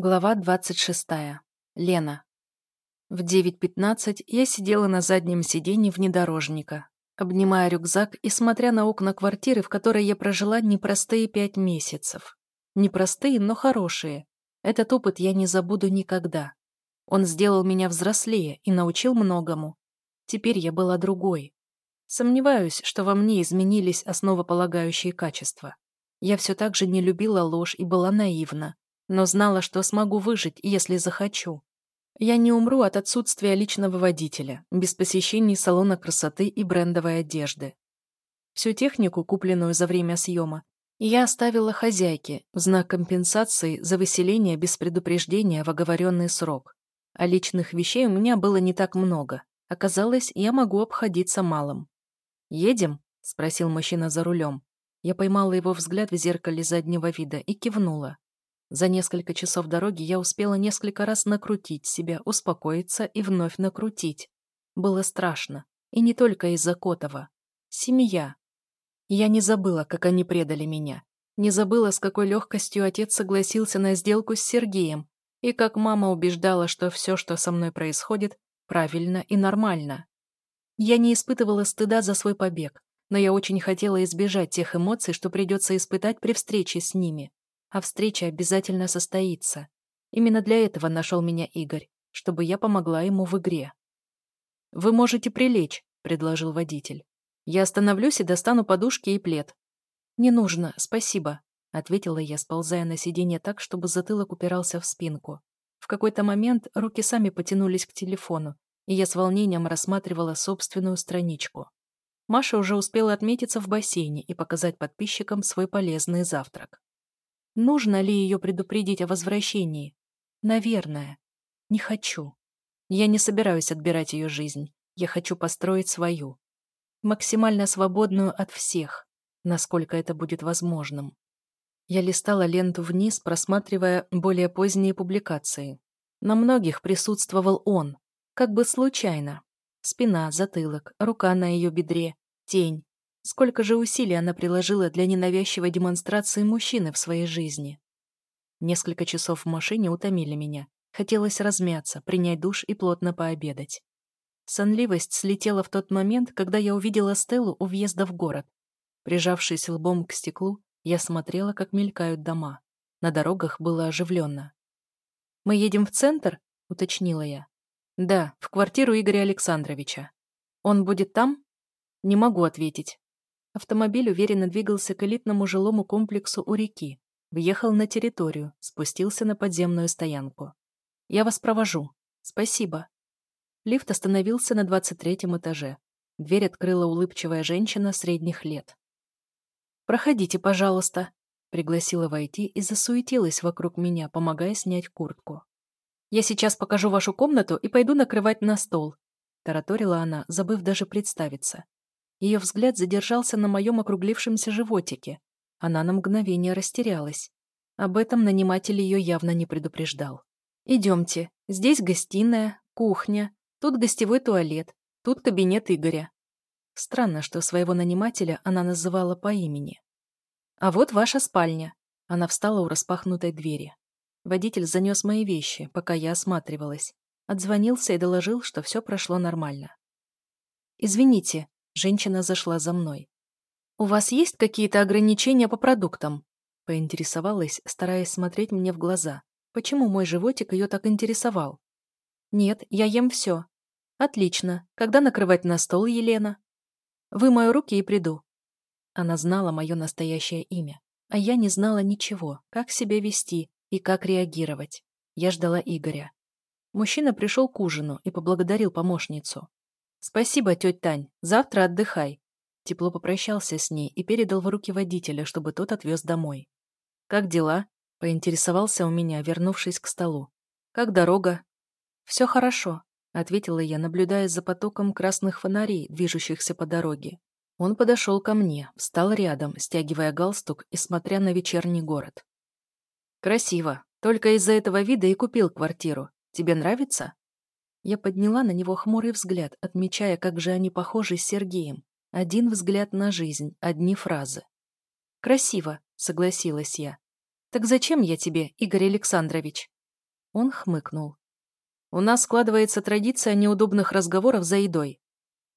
Глава 26. Лена. В 9.15 я сидела на заднем сиденье внедорожника, обнимая рюкзак и смотря на окна квартиры, в которой я прожила непростые пять месяцев. Непростые, но хорошие. Этот опыт я не забуду никогда. Он сделал меня взрослее и научил многому. Теперь я была другой. Сомневаюсь, что во мне изменились основополагающие качества. Я все так же не любила ложь и была наивна, но знала, что смогу выжить, если захочу. Я не умру от отсутствия личного водителя, без посещений салона красоты и брендовой одежды. Всю технику, купленную за время съема, я оставила хозяйке в знак компенсации за выселение без предупреждения в оговоренный срок. А личных вещей у меня было не так много. Оказалось, я могу обходиться малым. «Едем?» — спросил мужчина за рулем. Я поймала его взгляд в зеркале заднего вида и кивнула. За несколько часов дороги я успела несколько раз накрутить себя, успокоиться и вновь накрутить. Было страшно. И не только из-за Котова. Семья. Я не забыла, как они предали меня. Не забыла, с какой легкостью отец согласился на сделку с Сергеем, и как мама убеждала, что все, что со мной происходит, правильно и нормально. Я не испытывала стыда за свой побег, но я очень хотела избежать тех эмоций, что придется испытать при встрече с ними. А встреча обязательно состоится. Именно для этого нашел меня Игорь, чтобы я помогла ему в игре. «Вы можете прилечь», — предложил водитель. «Я остановлюсь и достану подушки и плед». «Не нужно, спасибо», — ответила я, сползая на сиденье так, чтобы затылок упирался в спинку. В какой-то момент руки сами потянулись к телефону, и я с волнением рассматривала собственную страничку. Маша уже успела отметиться в бассейне и показать подписчикам свой полезный завтрак. Нужно ли ее предупредить о возвращении? Наверное. Не хочу. Я не собираюсь отбирать ее жизнь. Я хочу построить свою. Максимально свободную от всех, насколько это будет возможным. Я листала ленту вниз, просматривая более поздние публикации. На многих присутствовал он, как бы случайно. Спина, затылок, рука на ее бедре, тень, Сколько же усилий она приложила для ненавязчивой демонстрации мужчины в своей жизни. Несколько часов в машине утомили меня. Хотелось размяться, принять душ и плотно пообедать. Сонливость слетела в тот момент, когда я увидела Стеллу у въезда в город. Прижавшись лбом к стеклу, я смотрела, как мелькают дома. На дорогах было оживленно. «Мы едем в центр?» — уточнила я. «Да, в квартиру Игоря Александровича. Он будет там?» «Не могу ответить. Автомобиль уверенно двигался к элитному жилому комплексу у реки. Въехал на территорию, спустился на подземную стоянку. «Я вас провожу. Спасибо». Лифт остановился на 23 этаже. Дверь открыла улыбчивая женщина средних лет. «Проходите, пожалуйста», — пригласила войти и засуетилась вокруг меня, помогая снять куртку. «Я сейчас покажу вашу комнату и пойду накрывать на стол», — тараторила она, забыв даже представиться. Ее взгляд задержался на моем округлившемся животике. Она на мгновение растерялась. Об этом наниматель ее явно не предупреждал. «Идемте. Здесь гостиная, кухня, тут гостевой туалет, тут кабинет Игоря». Странно, что своего нанимателя она называла по имени. «А вот ваша спальня». Она встала у распахнутой двери. Водитель занес мои вещи, пока я осматривалась. Отзвонился и доложил, что все прошло нормально. «Извините», Женщина зашла за мной. «У вас есть какие-то ограничения по продуктам?» Поинтересовалась, стараясь смотреть мне в глаза. Почему мой животик ее так интересовал? «Нет, я ем все». «Отлично. Когда накрывать на стол, Елена?» «Вымою руки и приду». Она знала мое настоящее имя, а я не знала ничего, как себя вести и как реагировать. Я ждала Игоря. Мужчина пришел к ужину и поблагодарил помощницу. «Спасибо, тетя Тань. Завтра отдыхай». Тепло попрощался с ней и передал в руки водителя, чтобы тот отвез домой. «Как дела?» — поинтересовался у меня, вернувшись к столу. «Как дорога?» «Все хорошо», — ответила я, наблюдая за потоком красных фонарей, движущихся по дороге. Он подошел ко мне, встал рядом, стягивая галстук и смотря на вечерний город. «Красиво. Только из-за этого вида и купил квартиру. Тебе нравится?» Я подняла на него хмурый взгляд, отмечая, как же они похожи с Сергеем. Один взгляд на жизнь, одни фразы. «Красиво», — согласилась я. «Так зачем я тебе, Игорь Александрович?» Он хмыкнул. «У нас складывается традиция неудобных разговоров за едой.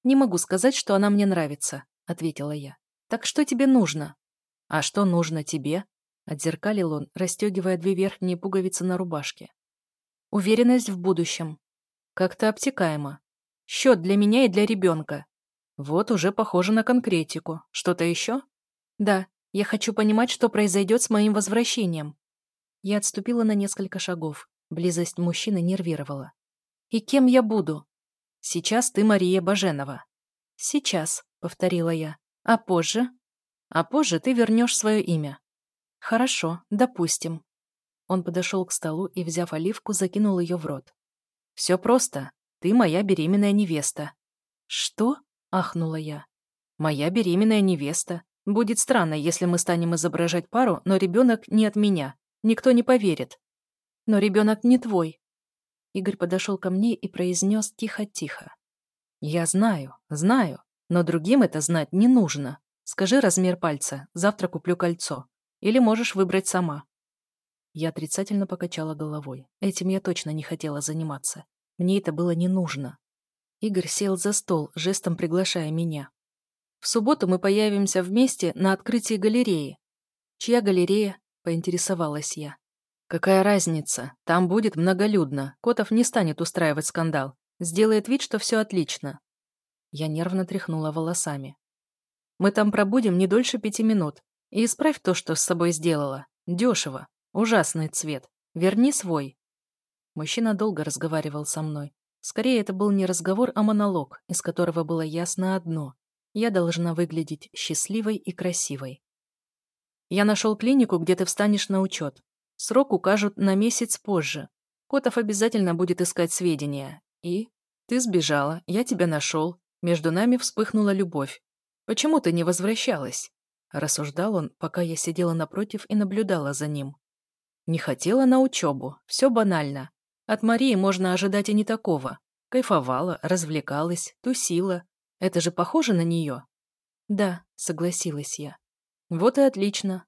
Не могу сказать, что она мне нравится», — ответила я. «Так что тебе нужно?» «А что нужно тебе?» — отзеркалил он, расстегивая две верхние пуговицы на рубашке. «Уверенность в будущем. Как-то обтекаемо. Счет для меня и для ребенка. Вот уже похоже на конкретику. Что-то еще? Да, я хочу понимать, что произойдет с моим возвращением. Я отступила на несколько шагов. Близость мужчины нервировала. И кем я буду? Сейчас ты Мария Баженова. Сейчас, повторила я. А позже? А позже ты вернешь свое имя. Хорошо, допустим. Он подошел к столу и, взяв оливку, закинул ее в рот. Все просто. Ты моя беременная невеста». «Что?» — ахнула я. «Моя беременная невеста. Будет странно, если мы станем изображать пару, но ребенок не от меня. Никто не поверит. Но ребенок не твой». Игорь подошел ко мне и произнес тихо-тихо. «Я знаю, знаю, но другим это знать не нужно. Скажи размер пальца, завтра куплю кольцо. Или можешь выбрать сама». Я отрицательно покачала головой. Этим я точно не хотела заниматься. Мне это было не нужно. Игорь сел за стол, жестом приглашая меня. В субботу мы появимся вместе на открытии галереи. Чья галерея? Поинтересовалась я. Какая разница? Там будет многолюдно. Котов не станет устраивать скандал. Сделает вид, что все отлично. Я нервно тряхнула волосами. Мы там пробудем не дольше пяти минут. И исправь то, что с собой сделала. Дешево. Ужасный цвет. Верни свой. Мужчина долго разговаривал со мной. Скорее, это был не разговор, а монолог, из которого было ясно одно. Я должна выглядеть счастливой и красивой. Я нашел клинику, где ты встанешь на учет. Срок укажут на месяц позже. Котов обязательно будет искать сведения. И? Ты сбежала, я тебя нашел. Между нами вспыхнула любовь. Почему ты не возвращалась? Рассуждал он, пока я сидела напротив и наблюдала за ним. Не хотела на учебу, все банально. От Марии можно ожидать и не такого. Кайфовала, развлекалась, тусила. Это же похоже на нее? Да, согласилась я. Вот и отлично.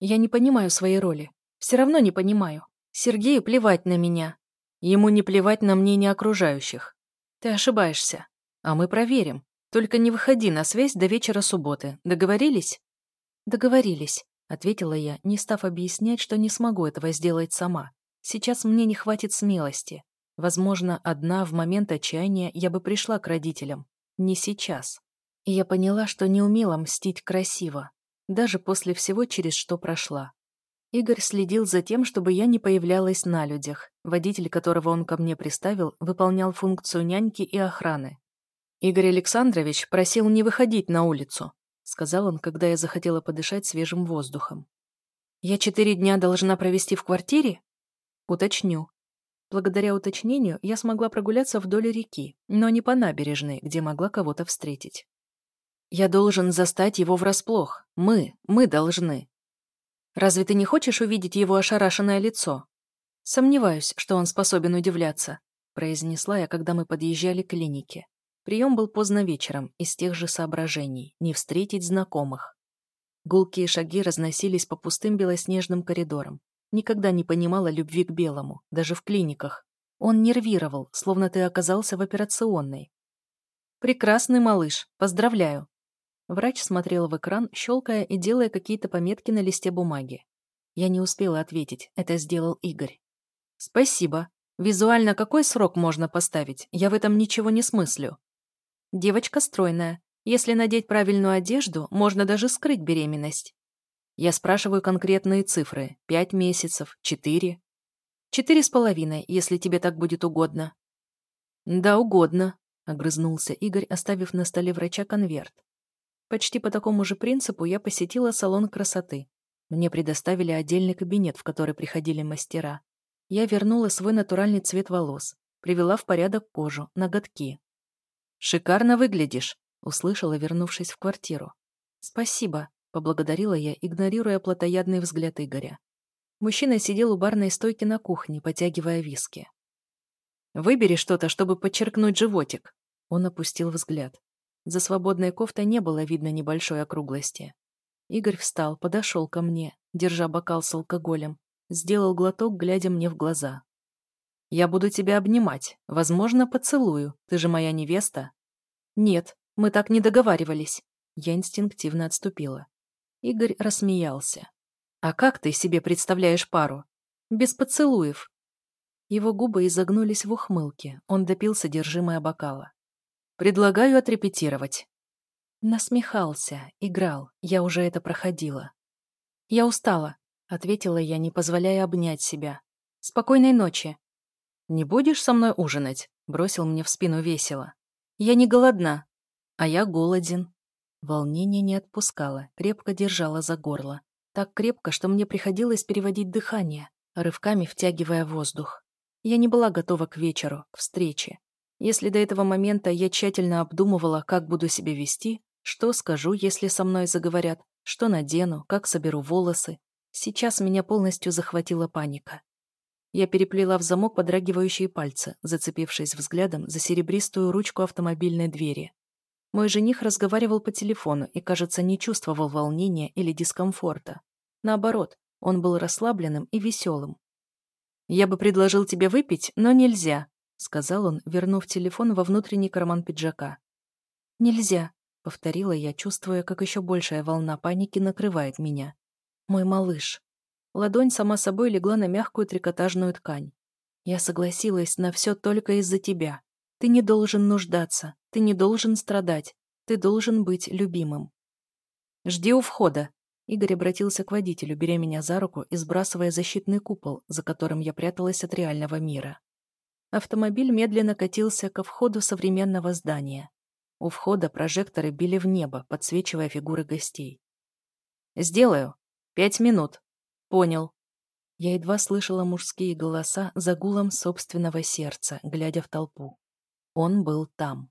Я не понимаю своей роли. Все равно не понимаю. Сергею плевать на меня. Ему не плевать на мнение окружающих. Ты ошибаешься. А мы проверим. Только не выходи на связь до вечера субботы. Договорились? Договорились, ответила я, не став объяснять, что не смогу этого сделать сама. Сейчас мне не хватит смелости. Возможно, одна в момент отчаяния я бы пришла к родителям. Не сейчас. И я поняла, что не умела мстить красиво. Даже после всего, через что прошла. Игорь следил за тем, чтобы я не появлялась на людях. Водитель, которого он ко мне приставил, выполнял функцию няньки и охраны. «Игорь Александрович просил не выходить на улицу», сказал он, когда я захотела подышать свежим воздухом. «Я четыре дня должна провести в квартире?» Уточню. Благодаря уточнению я смогла прогуляться вдоль реки, но не по набережной, где могла кого-то встретить. Я должен застать его врасплох. Мы, мы должны. Разве ты не хочешь увидеть его ошарашенное лицо? Сомневаюсь, что он способен удивляться, произнесла я, когда мы подъезжали к клинике. Прием был поздно вечером, из тех же соображений, не встретить знакомых. Гулкие шаги разносились по пустым белоснежным коридорам. Никогда не понимала любви к белому, даже в клиниках. Он нервировал, словно ты оказался в операционной. «Прекрасный малыш, поздравляю!» Врач смотрел в экран, щелкая и делая какие-то пометки на листе бумаги. Я не успела ответить, это сделал Игорь. «Спасибо. Визуально какой срок можно поставить? Я в этом ничего не смыслю». Девочка стройная. Если надеть правильную одежду, можно даже скрыть беременность. Я спрашиваю конкретные цифры. Пять месяцев, четыре. Четыре с половиной, если тебе так будет угодно. Да, угодно, огрызнулся Игорь, оставив на столе врача конверт. Почти по такому же принципу я посетила салон красоты. Мне предоставили отдельный кабинет, в который приходили мастера. Я вернула свой натуральный цвет волос, привела в порядок кожу, ноготки. «Шикарно выглядишь», — услышала, вернувшись в квартиру. «Спасибо», Поблагодарила я, игнорируя плотоядный взгляд Игоря. Мужчина сидел у барной стойки на кухне, потягивая виски. «Выбери что-то, чтобы подчеркнуть животик». Он опустил взгляд. За свободной кофтой не было видно небольшой округлости. Игорь встал, подошел ко мне, держа бокал с алкоголем, сделал глоток, глядя мне в глаза. Я буду тебя обнимать. Возможно, поцелую. Ты же моя невеста. Нет, мы так не договаривались. Я инстинктивно отступила. Игорь рассмеялся. А как ты себе представляешь пару? Без поцелуев. Его губы изогнулись в ухмылке. Он допил содержимое бокала. Предлагаю отрепетировать. Насмехался, играл. Я уже это проходила. Я устала, ответила я, не позволяя обнять себя. Спокойной ночи. «Не будешь со мной ужинать?» — бросил мне в спину весело. «Я не голодна, а я голоден». Волнение не отпускало, крепко держало за горло. Так крепко, что мне приходилось переводить дыхание, рывками втягивая воздух. Я не была готова к вечеру, к встрече. Если до этого момента я тщательно обдумывала, как буду себя вести, что скажу, если со мной заговорят, что надену, как соберу волосы, сейчас меня полностью захватила паника. Я переплела в замок подрагивающие пальцы, зацепившись взглядом за серебристую ручку автомобильной двери. Мой жених разговаривал по телефону и, кажется, не чувствовал волнения или дискомфорта. Наоборот, он был расслабленным и веселым. «Я бы предложил тебе выпить, но нельзя», — сказал он, вернув телефон во внутренний карман пиджака. «Нельзя», — повторила я, чувствуя, как еще большая волна паники накрывает меня. «Мой малыш». Ладонь сама собой легла на мягкую трикотажную ткань. Я согласилась на все только из-за тебя. Ты не должен нуждаться, ты не должен страдать, ты должен быть любимым. Жди у входа. Игорь обратился к водителю, беря меня за руку и сбрасывая защитный купол, за которым я пряталась от реального мира. Автомобиль медленно катился ко входу современного здания. У входа прожекторы били в небо, подсвечивая фигуры гостей. «Сделаю. Пять минут», «Понял». Я едва слышала мужские голоса за гулом собственного сердца, глядя в толпу. Он был там.